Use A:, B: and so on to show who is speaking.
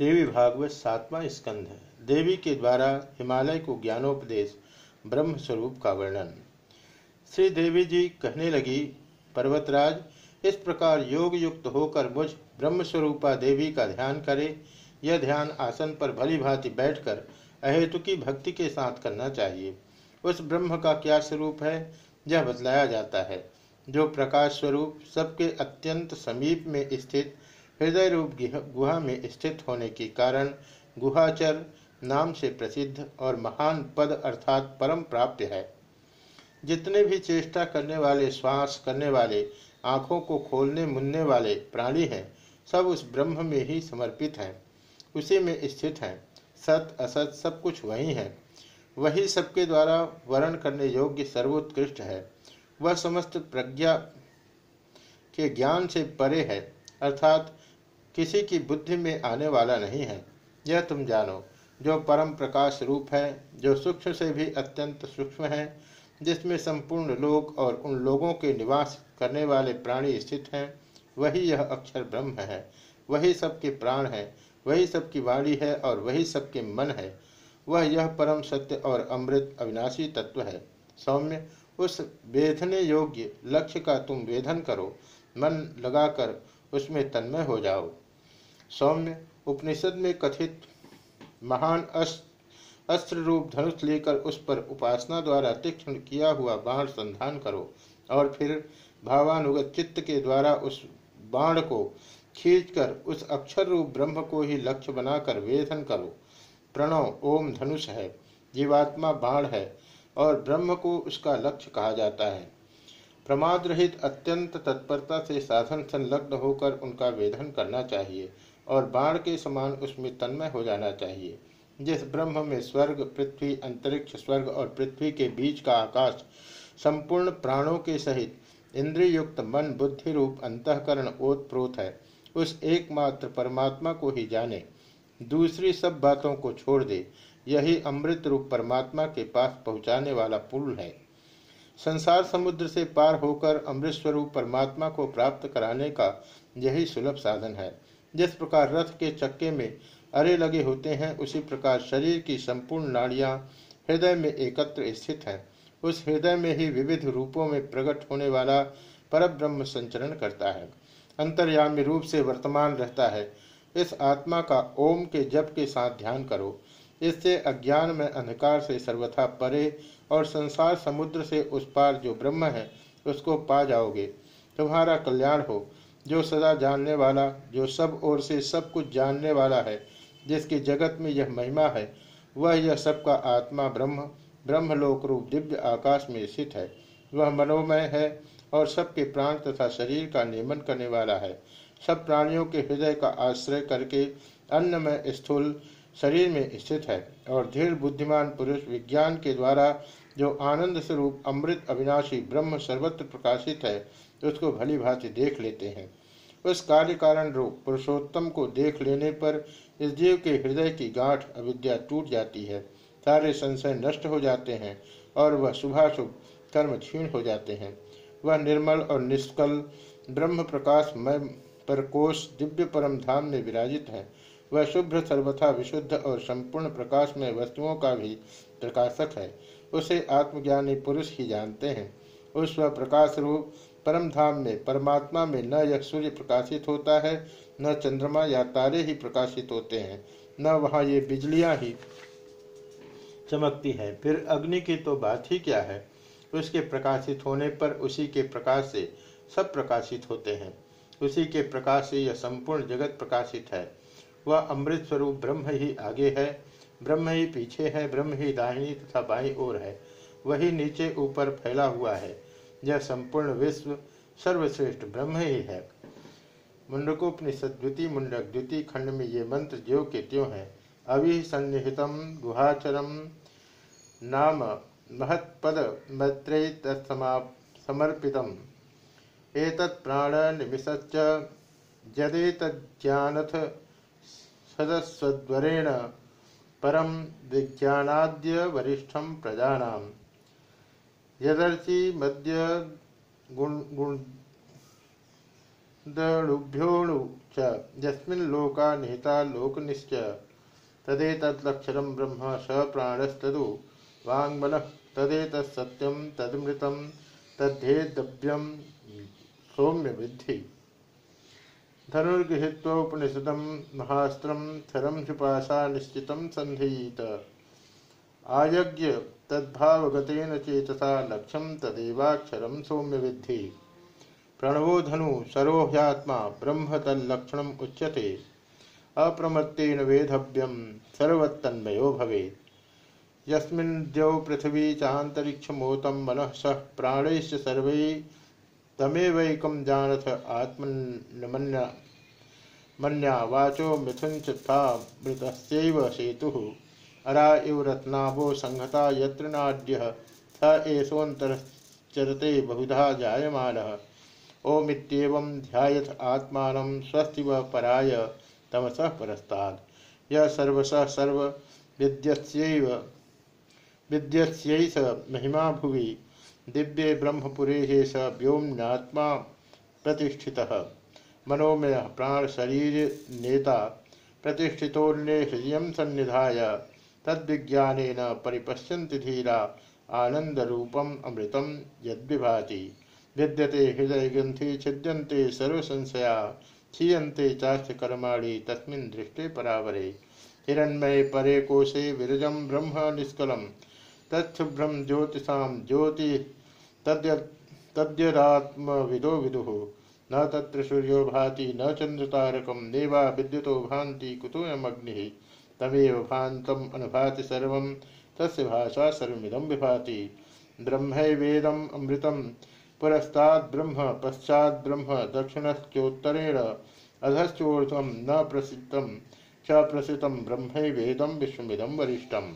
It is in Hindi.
A: देवी भागवत सातवां स्कंध देवी के द्वारा हिमालय को ज्ञानोपदेश ब्रह्म स्वरूप का वर्णन। श्री देवी जी कहने लगी, पर्वतराज, इस प्रकार योग युक्त होकर मुझ ब्रह्म स्वरूपा देवी का ध्यान करे। यह ध्यान आसन पर भली भांति बैठकर अहेतु की भक्ति के साथ करना चाहिए। उस ब्रह्म का क्या स्वरूप है, यह बतलाया जाता है। जो प्रकाश स्वरूप सबके अत्यंत समीप में स्थित हृदय रूप गुहा में स्थित होने के कारण गुहाचर नाम से प्रसिद्ध और महान पद अर्थात परम प्राप्य है। जितने भी चेष्टा करने वाले, श्वास करने वाले, आँखों को खोलने मुन्ने वाले प्राणी हैं, सब उस ब्रह्म में ही समर्पित हैं, उसी में स्थित हैं। सत, असत सब कुछ वही है। वही सबके द्वारा वर्ण करने योग्य सर्वोत्कृष्ट है। वह समस्त प्रज्ञा के ज्ञान से परे है, अर्थात किसी की बुद्धि में आने वाला नहीं है। यह तुम जानो, जो परम प्रकाश रूप है, जो सूक्ष्म से भी अत्यंत सूक्ष्म है, जिसमें संपूर्ण लोक और उन लोगों के निवास करने वाले प्राणी स्थित हैं, वही यह अक्षर ब्रह्म है। वही सबके प्राण है, वही सबकी वाणी है और वही सबके मन है। वह यह परम सत्य और अमृत अविनाशी तत्व है। सौम्य, उस वेधने योग्य लक्ष्य का तुम वेधन करो। मन लगाकर उसमें तन्मय हो जाओ। सौम्य उपनिषद में कथित महान अस्त्र रूप धनुष लेकर उस पर उपासना द्वारा तीक्ष्ण किया हुआ बाण संधान करो और फिर भावानुगत चित्त के द्वारा उस बाण को खींचकर उस अक्षर रूप ब्रह्म को ही लक्ष्य बनाकर वेधन करो। प्रणव, ओम धनुष है। जीवात्मा बाण है और ब्रह्म को उसका लक्ष्य कहा जाता है। प्रमाद रहित अत्यंत तत्परता से साधन संलग्न होकर उनका वेधन करना चाहिए और बाण के समान उसमें तन्मय हो जाना चाहिए। जिस ब्रह्म में स्वर्ग, पृथ्वी, अंतरिक्ष स्वर्ग और पृथ्वी के बीच का आकाश संपूर्ण प्राणों के सहित इंद्रिय युक्त मन, बुद्धि रूप, अंतकरण, ओतप्रोत है, उस एकमात्र परमात्मा को ही जाने। दूसरी सब बातों को छोड़ दे, यही अमृत रूप परमात्मा के पास पहुँचाने वाला पुल है। संसार समुद्र से पार होकर अमृत स्वरूप परमात्मा को प्राप्त कराने का यही सुलभ साधन है। जिस प्रकार रथ के चक्के में अरे लगे होते हैं, उसी प्रकार शरीर की संपूर्ण नाड़ियाँ हृदय में एकत्र स्थित हैं। उस हृदय में ही विविध रूपों में प्रकट होने वाला परब्रह्म संचरण करता है। अंतर्यामी रूप से वर्तमान रहता है। इस आत्मा का ओम के जप के साथ ध्यान करो। इससे अज्ञान में अंधकार से सर्वथा परे और संसार समुद्र से उस पार जो ब्रह्म है, उसको पा जाओगे। तुम्हारा कल्याण हो। जो सदा जानने वाला, जो सब ओर से सब कुछ जानने वाला है, जिसकी जगत में यह महिमा है, वह यह सबका आत्मा ब्रह्म ब्रह्मलोक रूप दिव्य आकाश में स्थित है। वह मनोमय है और सबके प्राण तथा शरीर का नियमन करने वाला है। सब प्राणियों के हृदय का आश्रय करके अन्नमय स्थूल शरीर में स्थित है और धीर बुद्धिमान पुरुष विज्ञान के द्वारा जो आनंद स्वरूप अमृत अविनाशी ब्रह्म सर्वत्र प्रकाशित है, उसको भली भांति देख लेते हैं। उस कार्य कारण रूप पुरुषोत्तम को देख लेने पर इस जीव के हृदय की गांठ अविद्या टूट जाती है, सारे संशय नष्ट हो जाते हैं और वह शुभाशुभ कर्म क्षीण हो जाते हैं। वह निर्मल और निष्कल ब्रह्म प्रकाश मय परकोश दिव्य परम धाम में विराजित है। वह शुभ्र, सर्वथा विशुद्ध और संपूर्ण प्रकाश में वस्तुओं का भी प्रकाशक है। उसे आत्मज्ञानी पुरुष ही जानते हैं। उस वह प्रकाश रूप परम धाम में, परमात्मा में न यह सूर्य प्रकाशित होता है, न चंद्रमा या तारे ही प्रकाशित होते हैं, न वहाँ ये बिजलियाँ ही चमकती हैं। फिर अग्नि की तो बात ही क्या है? उसके प्रकाशित होने पर उसी के प्रकाश से सब प्रकाशित होते हैं। उसी के प्रकाश से यह संपूर्ण जगत प्रकाशित है। वह अमृत स्वरूप ब्रह्म ही आगे है, ब्रह्म ही पीछे है, ब्रह्म ही दाहिनी तथा बाई ओर है। वही नीचे ऊपर फैला हुआ है। यह संपूर्ण विश्व सर्वश्रेष्ठ ब्रह्म ही है। मुंडकोपनिषद द्वितीय मुंडक द्वितीय खंड में ये मंत्र ज्यो के त्यों है। अभिसन्निहितम गुहाचरम नाम महत्पद मैत्रेय समर्पितम। एतत् प्राण निमिषच्च यदेतज्ञानथ सदस्वरेण परम विज्ञानाद्य वरिष्ठम प्रजानाम। यदर्ची मध्य गुण गुणुभ्योणु च, यस्मिन् लोका निहिता लोकनिश्च। तदेतत्लक्षणं ब्रह्म स प्राणस्तदु। वाङ्मनः तदेतत्सत्यं तदमृतं तद्धेदव्यं सौम्य विद्धि धनुर्गृहीत्वोपनिषद महास्त्र थरम शुपाशा निश्चित संधीत आयज्ञ तद्भावगतेन चेतसा लक्ष्यम तदेवाक्षर सौम्य विद्धि प्रणवो धनु सरोह्यात्मा ब्रह्म तल्लक्षण उच्यते। अप्रमत्तेन वेधव्यम सर्वतन्मयो भवेत्। यस्मिन् पृथ्वी चान्तरिक्षमोतं मनः सह प्राणैश्च सर्वै तमेवैकं जानथ आत्मन्यमन्या मन्या वाचो मिथुन चा मृतस्यैव सेतुः। अरा इव रत्नाभो संहता यत्र नाड्यः। स एषोऽन्तरश्चरते बहुधा जायमानः। ओमित्येवं ध्यायथ आत्मानं स्वस्ति व पराय तमसः परस्तात्। यः सर्वशः सर्वविद्यस्यैव विद्यस्यैष महिमा भुवि। दिव्ये ब्रह्मपुरे स व्योम्नात्मा प्रतिष्ठितः। मनोमय प्राण शरीर नेता प्रतिष्ठितोन्ने हृदय सन्निधाय तद्विज्ञान परिपश्यन्ति धीरा आनंदरूपम अमृतम यद्विभाति। विद्यते हृदय ग्रंथि छिद्यन्ते सर्वसंशया क्षीयते चास्य कर्माणि तस्मिन् दृष्टे परावरे। हिरण्मय परे कोशे विरजम ब्रह्म निष्कलम। तत्शुभ्रम ज्योतिषा ज्योति तद्यदात्मविदो विदु। न तत्र सूर्यो भाति, न चंद्रतारकम नेवा विद्युतो भान्ति, कुतोऽयमग्निः। तमेव भान्तम् अनुभाति सर्वं, तस्य भाषा सर्वमिदं विभाति। ब्रह्मैवेदम् अमृतं पुरस्ताद्ब्रह्म पश्चाद्ब्रह्म दक्षिणश्चोत्तरेण अधश्चोर्ध्वं न प्रसिद्धं, च प्रसिद्धं ब्रह्मैवेदं विश्वमिदं वरिष्ठम्।